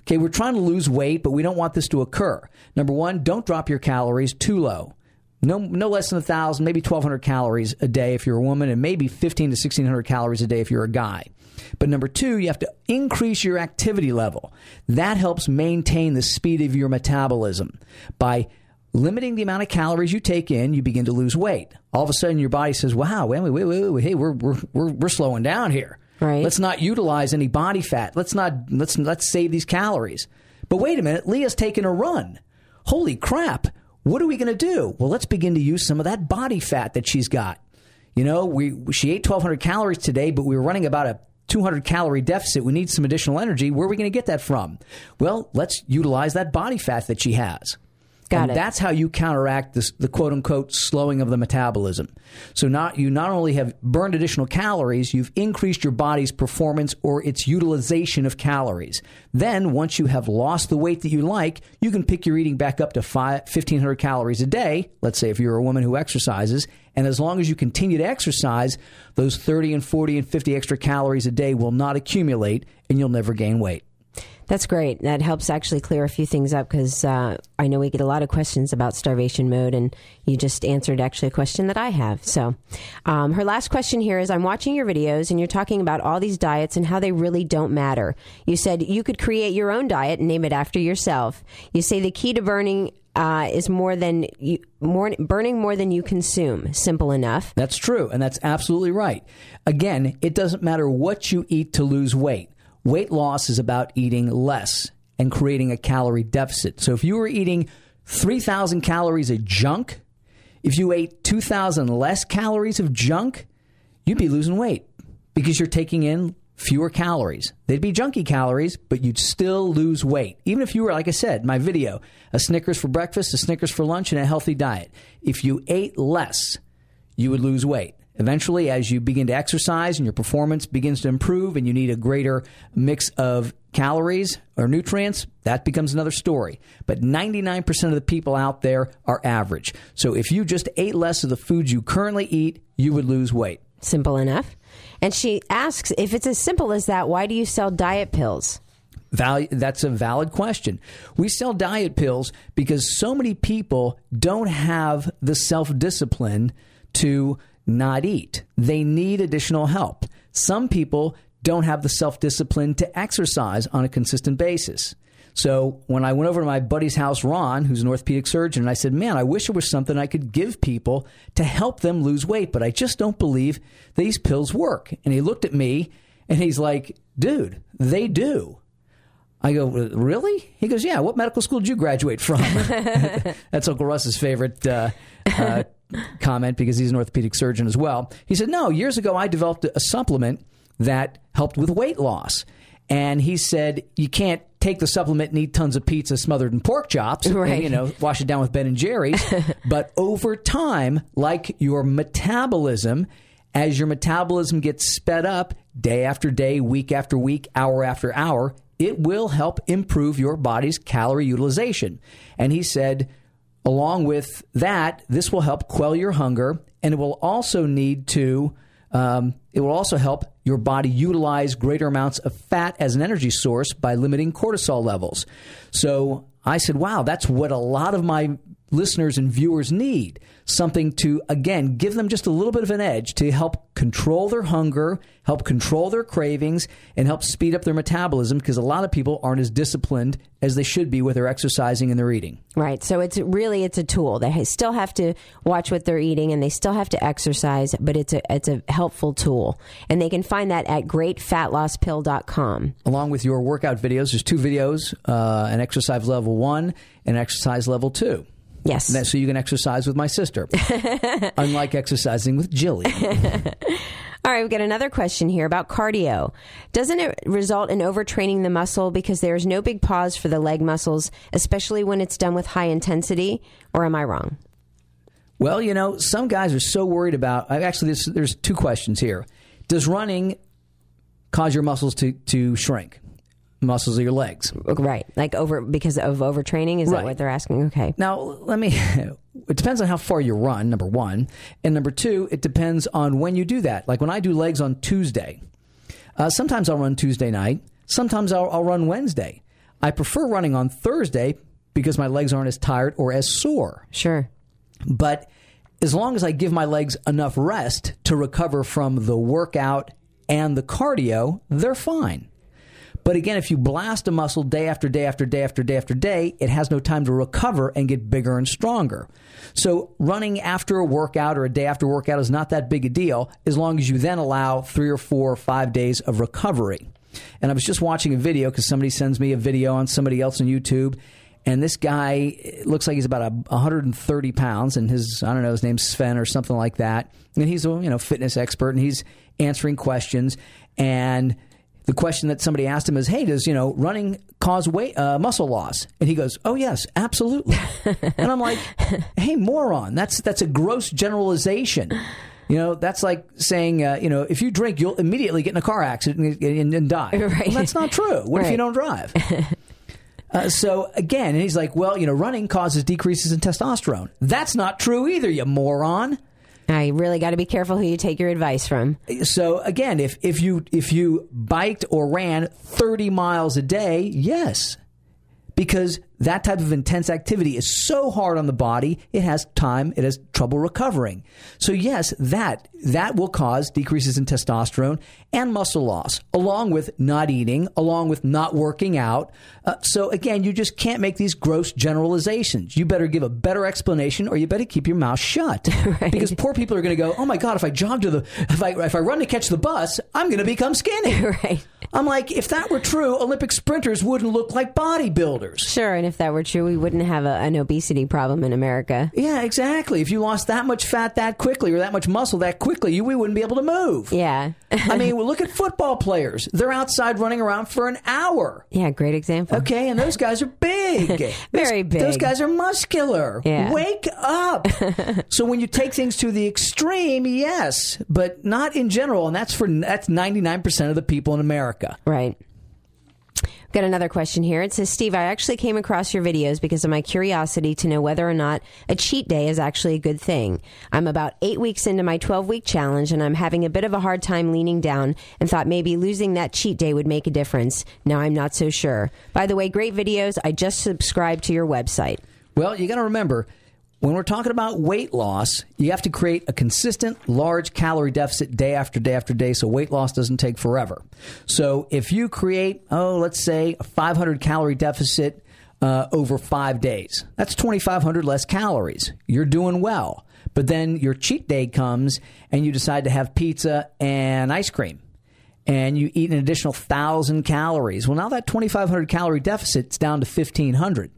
Okay, we're trying to lose weight, but we don't want this to occur. Number one, don't drop your calories too low. No, no less than a thousand, maybe twelve hundred calories a day if you're a woman, and maybe fifteen to sixteen hundred calories a day if you're a guy. But number two, you have to increase your activity level. That helps maintain the speed of your metabolism by limiting the amount of calories you take in, you begin to lose weight. All of a sudden, your body says, "Wow, wait, wait, wait, wait, hey, we're we're we're, we're slowing down here. Right. Let's not utilize any body fat. Let's not let's let's save these calories." But wait a minute, Leah's taking a run. Holy crap! What are we going to do? Well, let's begin to use some of that body fat that she's got. You know, we she ate 1,200 calories today, but we were running about a 200 calorie deficit. We need some additional energy. Where are we going to get that from? Well, let's utilize that body fat that she has. Got and it. that's how you counteract this, the quote unquote slowing of the metabolism. So not you not only have burned additional calories, you've increased your body's performance or its utilization of calories. Then once you have lost the weight that you like, you can pick your eating back up to five, 1500 calories a day. Let's say if you're a woman who exercises, and as long as you continue to exercise, those 30 and 40 and 50 extra calories a day will not accumulate and you'll never gain weight. That's great. That helps actually clear a few things up because uh, I know we get a lot of questions about starvation mode, and you just answered actually a question that I have. So, um, her last question here is I'm watching your videos, and you're talking about all these diets and how they really don't matter. You said you could create your own diet and name it after yourself. You say the key to burning. Uh, is more than you, more burning more than you consume. Simple enough. That's true, and that's absolutely right. Again, it doesn't matter what you eat to lose weight. Weight loss is about eating less and creating a calorie deficit. So if you were eating 3,000 calories of junk, if you ate 2,000 less calories of junk, you'd be losing weight because you're taking in fewer calories. They'd be junky calories, but you'd still lose weight. Even if you were, like I said, my video, a Snickers for breakfast, a Snickers for lunch, and a healthy diet. If you ate less, you would lose weight. Eventually, as you begin to exercise and your performance begins to improve and you need a greater mix of calories or nutrients, that becomes another story. But 99% of the people out there are average. So if you just ate less of the foods you currently eat, you would lose weight. Simple enough. And she asks if it's as simple as that, why do you sell diet pills? Val- that's a valid question. We sell diet pills because so many people don't have the self discipline to not eat. They need additional help. Some people don't have the self discipline to exercise on a consistent basis. So when I went over to my buddy's house, Ron, who's an orthopedic surgeon, and I said, Man, I wish there was something I could give people to help them lose weight, but I just don't believe these pills work. And he looked at me and he's like, Dude, they do. I go, really? He goes, yeah. What medical school did you graduate from? That's Uncle Russ's favorite uh, uh, comment because he's an orthopedic surgeon as well. He said, no. Years ago, I developed a supplement that helped with weight loss, and he said you can't take the supplement and eat tons of pizza smothered in pork chops, Right. and, you know, wash it down with Ben and Jerry's. but over time, like your metabolism, as your metabolism gets sped up day after day, week after week, hour after hour, it will help improve your body's calorie utilization. And he said, along with that, this will help quell your hunger, and it will also need to. Um, it will also help your body utilize greater amounts of fat as an energy source by limiting cortisol levels. So I said, wow, that's what a lot of my listeners and viewers need something to, again, give them just a little bit of an edge to help control their hunger, help control their cravings, and help speed up their metabolism because a lot of people aren't as disciplined as they should be with their exercising and their eating. Right. So it's really it's a tool. They still have to watch what they're eating and they still have to exercise, but it's a it's a helpful tool. And they can find that at greatfatlosspill.com. Along with your workout videos, there's two videos uh, an exercise level one and exercise level two. Yes. That- so you can exercise with my sister, unlike exercising with Jilly. All right, we've got another question here about cardio. Doesn't it result in overtraining the muscle because there's no big pause for the leg muscles, especially when it's done with high intensity? Or am I wrong? Well, you know, some guys are so worried about. Actually, there's, there's two questions here. Does running cause your muscles to, to shrink? Muscles of your legs. Right. Like over because of overtraining? Is Right. that what they're asking? Okay. Now, let me. It depends on how far you run, number one. And number two, it depends on when you do that. Like when I do legs on Tuesday, uh, sometimes I'll run Tuesday night, sometimes I'll, I'll run Wednesday. I prefer running on Thursday because my legs aren't as tired or as sore. Sure. But as long as I give my legs enough rest to recover from the workout and the cardio, they're fine. But again, if you blast a muscle day after day after day after day after day, it has no time to recover and get bigger and stronger. So running after a workout or a day after workout is not that big a deal as long as you then allow three or four or five days of recovery. And I was just watching a video because somebody sends me a video on somebody else on YouTube. And this guy looks like he's about a 130 pounds, and his I don't know his name's Sven or something like that. And he's a you know fitness expert, and he's answering questions. And the question that somebody asked him is, "Hey, does you know running cause weight uh, muscle loss?" And he goes, "Oh yes, absolutely." and I'm like, "Hey, moron! That's that's a gross generalization." You know, that's like saying, uh, you know, if you drink, you'll immediately get in a car accident and, and, and die. Right. Well, that's not true. What if you don't drive? Uh, so again, and he's like, well, you know, running causes decreases in testosterone. That's not true either, you moron. I really got to be careful who you take your advice from. So again, if if you if you biked or ran 30 miles a day, yes. Because that type of intense activity is so hard on the body, it has time, it has trouble recovering. So yes, that that will cause decreases in testosterone and muscle loss, along with not eating, along with not working out. Uh, so again, you just can't make these gross generalizations. You better give a better explanation, or you better keep your mouth shut. Because poor people are going to go, "Oh my god, if I jog to the, if I if I run to catch the bus, I'm going to become skinny." right. I'm like, if that were true, Olympic sprinters wouldn't look like bodybuilders. Sure, and if that were true, we wouldn't have a, an obesity problem in America. Yeah, exactly. If you lost that much fat that quickly or that much muscle that quickly, you, we wouldn't be able to move. Yeah. I mean, well, look at football players. They're outside running around for an hour. yeah, great example. Okay, and those guys are big. Very Those- big. Those guys are muscular. Yeah. Wake up. so when you take things to the extreme, yes, but not in general, and that's for that's 99% of the people in America. Right. Got another question here. It says, Steve, I actually came across your videos because of my curiosity to know whether or not a cheat day is actually a good thing. I'm about eight weeks into my 12 week challenge and I'm having a bit of a hard time leaning down and thought maybe losing that cheat day would make a difference. Now I'm not so sure. By the way, great videos. I just subscribed to your website. Well, you got to remember when we're talking about weight loss, you have to create a consistent large calorie deficit day after day after day so weight loss doesn't take forever. So if you create, oh, let's say a 500 calorie deficit uh, over five days, that's 2,500 less calories. You're doing well. But then your cheat day comes and you decide to have pizza and ice cream and you eat an additional 1,000 calories. Well, now that 2,500 calorie deficit is down to 1,500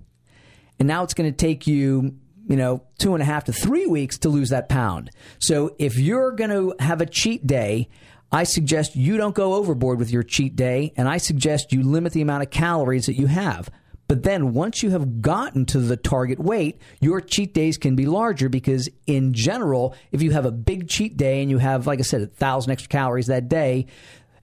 and now it's going to take you you know two and a half to three weeks to lose that pound. So if you're going to have a cheat day i suggest you don't go overboard with your cheat day and i suggest you limit the amount of calories that you have. But then once you have gotten to the target weight your cheat days can be larger because in general if you have a big cheat day and you have like i said a thousand extra calories that day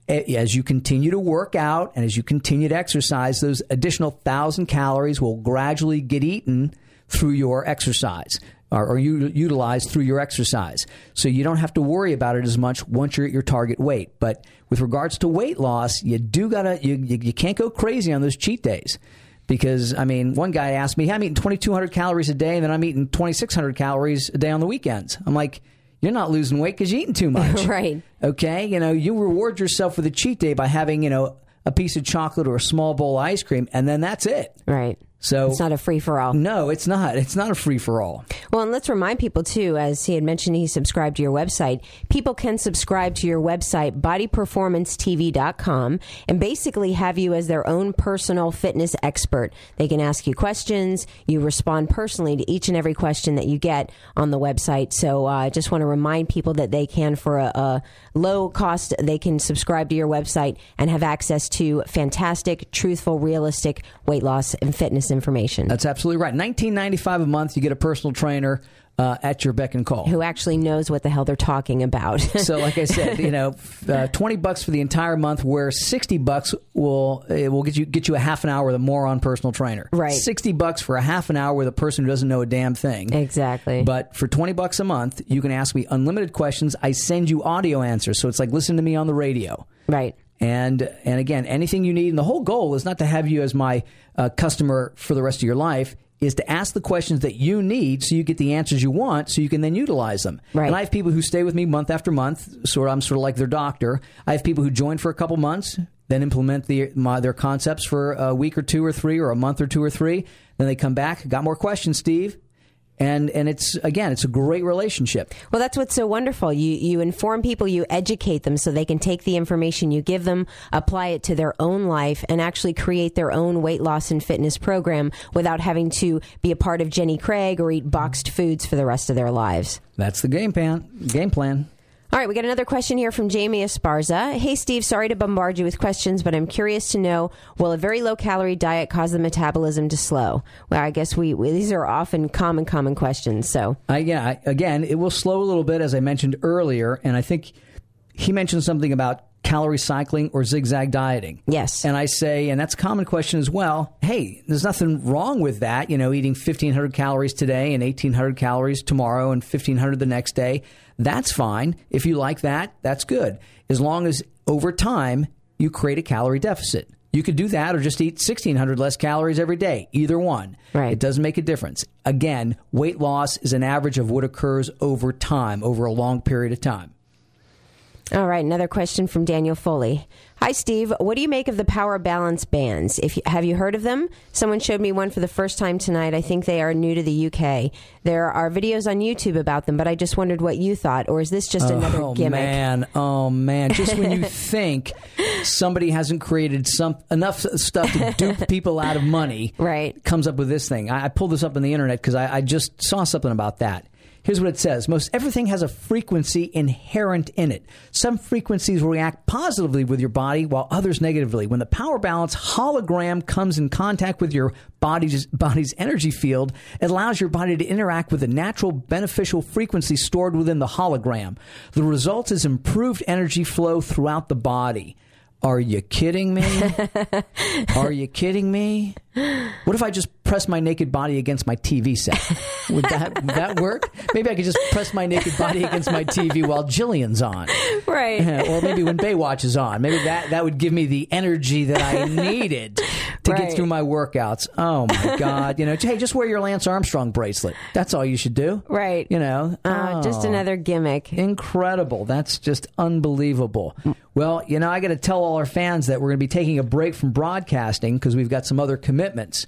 eh, as you continue to work out and as you continue to exercise, those additional thousand calories will gradually get eaten through your exercise or, or you utilize through your exercise. So you don't have to worry about it as much once you're at your target weight. But with regards to weight loss, you do gotta you, you, you can't go crazy on those cheat days. Because I mean, one guy asked me, "I'm eating 2,200 calories a day, and then I'm eating 2,600 calories a day on the weekends." I'm like, "You're not losing weight because you're eating too much." Right. Okay, you know, you reward yourself with a cheat day by having, you know, a piece of chocolate or a small bowl of ice cream, and then that's it. Right. So It's not a free for all. no, it's not. It's not a free for all. Well, and let's remind people too, as he had mentioned, he subscribed to your website. People can subscribe to your website, bodyperformancetv.com, and basically have you as their own personal fitness expert. They can ask you questions. You respond personally to each and every question that you get on the website. So uh, I just want to remind people that they can, for a, a low cost, they can subscribe to your website and have access to fantastic, truthful, realistic weight loss and fitness information. That's absolutely right. Nineteen ninety five a month, you get a personal trainer uh, at your beck and call. who actually knows what the hell they're talking about. so, like I said, you know, uh, twenty bucks for the entire month, where sixty bucks will it will get you get you a half an hour with a moron personal trainer. Right. Sixty bucks for a half an hour with a person who doesn't know a damn thing. exactly. But for 20 bucks a month, you can ask me unlimited questions. I send you audio answers. So it's like listen to me on the radio. right. And and again, anything you need. And the whole goal is not to have you as my uh, customer for the rest of your life. is to ask the questions that you need so you get the answers you want so you can then utilize them. Right. And I have people who stay with me month after month, sort of, I'm sort of like their doctor. I have people who join for a couple months, then implement the, my, their concepts for a week or two or three or a month or two or three. Then they come back, got more questions, Steve. And and it's again, it's a great relationship. Well, that's what's so wonderful. You you inform people, you educate them so they can take the information you give them, apply it to their own life, and actually create their own weight loss and fitness program without having to be a part of Jenny Craig or eat boxed foods for the rest of their lives. That's the game plan. Game plan. All right, we got another question here from Jamie Esparza. Hey, Steve, sorry to bombard you with questions, but I'm curious to know will a very low calorie diet cause the metabolism to slow? Well, I guess we, we these are often common, common questions. So, I, yeah, I, again, it will slow a little bit, as I mentioned earlier. And I think he mentioned something about calorie cycling or zigzag dieting. Yes. And I say, and that's a common question as well. Hey, there's nothing wrong with that. You know, eating 1,500 calories today and 1,800 calories tomorrow and 1,500 the next day. That's fine. If you like that, that's good. As long as over time you create a calorie deficit. You could do that or just eat 1,600 less calories every day. Either one. Right. It doesn't make a difference. Again, weight loss is an average of what occurs over time, over a long period of time. All right, another question from Daniel Foley. Hi, Steve. What do you make of the power balance bands? If you, have you heard of them? Someone showed me one for the first time tonight. I think they are new to the UK. There are videos on YouTube about them, but I just wondered what you thought, or is this just another oh, gimmick? oh, man, oh man! Just when you think somebody hasn't created some enough stuff to dupe people out of money, Right. Comes up with this thing. I, I pulled this up on the internet because I, I just saw something about that. Here's what it says Most everything has a frequency inherent in it. Some frequencies react positively with your body, while others negatively. When the power balance hologram comes in contact with your body's, body's energy field, it allows your body to interact with the natural beneficial frequency stored within the hologram. The result is improved energy flow throughout the body. Are you kidding me? Are you kidding me? What if I just press my naked body against my TV set? Would that would that work? Maybe I could just press my naked body against my TV while Jillian's on, Right. or maybe when Baywatch is on. Maybe that that would give me the energy that I needed to Right. get through my workouts. Oh my God! You know, hey, just wear your Lance Armstrong bracelet. That's all you should do. Right. You know, Uh, just Oh. another gimmick. Incredible. That's just unbelievable. Well, you know, I got to tell all our fans that we're going to be taking a break from broadcasting because we've got some other commitments.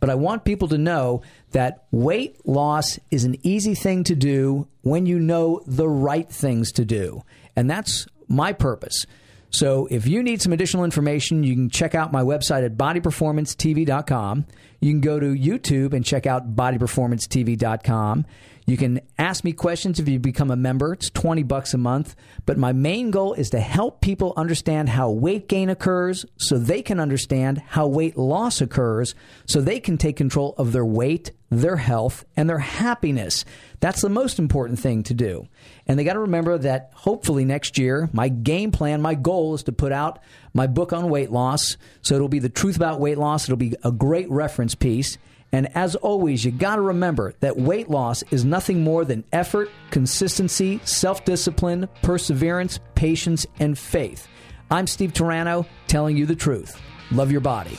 But I want people to know that weight loss is an easy thing to do when you know the right things to do. And that's my purpose. So if you need some additional information, you can check out my website at bodyperformancetv.com. You can go to YouTube and check out bodyperformancetv.com. You can ask me questions if you become a member. It's 20 bucks a month. But my main goal is to help people understand how weight gain occurs so they can understand how weight loss occurs so they can take control of their weight, their health, and their happiness. That's the most important thing to do. And they got to remember that hopefully next year, my game plan, my goal is to put out my book on weight loss. So it'll be the truth about weight loss. It'll be a great reference piece. And as always, you got to remember that weight loss is nothing more than effort, consistency, self discipline, perseverance, patience, and faith. I'm Steve Turano telling you the truth. Love your body.